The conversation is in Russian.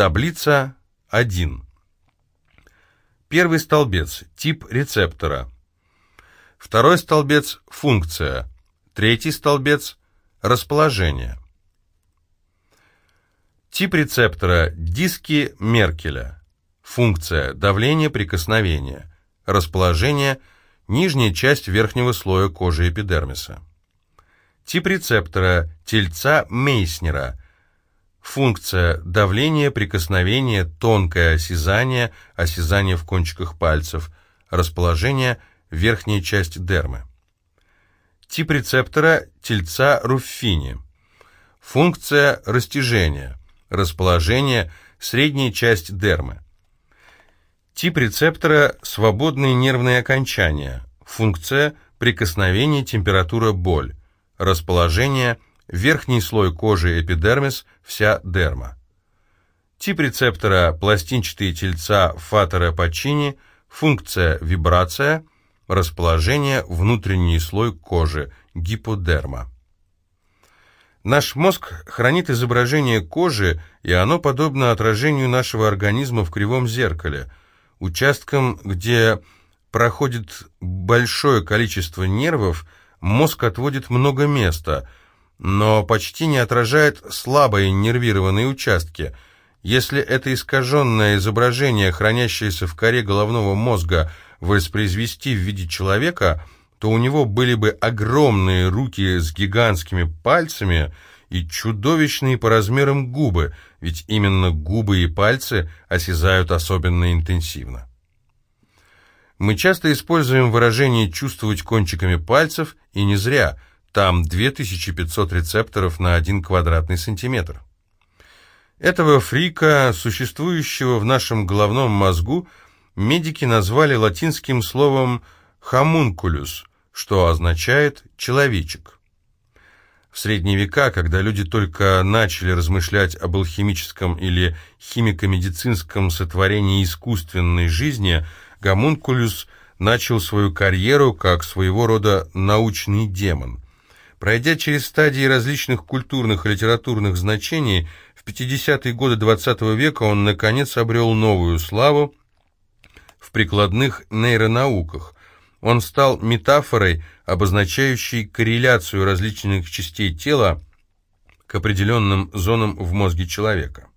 Таблица 1. Первый столбец – тип рецептора. Второй столбец – функция. Третий столбец – расположение. Тип рецептора – диски Меркеля. Функция – давление прикосновения. Расположение – нижняя часть верхнего слоя кожи эпидермиса. Тип рецептора – тельца Мейснера – Функция давление, прикосновение, тонкое осязание, осязание в кончиках пальцев, расположение верхняя часть дермы. Тип рецептора тельца Руффини. Функция растяжения, расположение средняя часть дермы. Тип рецептора свободные нервные окончания. Функция прикосновение, температура, боль. Расположение – верхний слой кожи эпидермис, вся дерма. Тип рецептора пластинчатые тельца фатера Пачини, функция вибрация, расположение внутренний слой кожи, гиподерма. Наш мозг хранит изображение кожи, и оно подобно отражению нашего организма в кривом зеркале, участкам, где проходит большое количество нервов, мозг отводит много места – но почти не отражает слабые нервированные участки. Если это искаженное изображение, хранящееся в коре головного мозга, воспроизвести в виде человека, то у него были бы огромные руки с гигантскими пальцами и чудовищные по размерам губы, ведь именно губы и пальцы осязают особенно интенсивно. Мы часто используем выражение «чувствовать кончиками пальцев» и не зря – там 2500 рецепторов на 1 квадратный сантиметр. Этого фрика, существующего в нашем головном мозгу, медики назвали латинским словом «homunculus», что означает «человечек». В средние века, когда люди только начали размышлять об алхимическом или химико-медицинском сотворении искусственной жизни, гомункулюс начал свою карьеру как своего рода научный демон – Пройдя через стадии различных культурных и литературных значений, в 50-е годы XX -го века он, наконец, обрел новую славу в прикладных нейронауках. Он стал метафорой, обозначающей корреляцию различных частей тела к определенным зонам в мозге человека.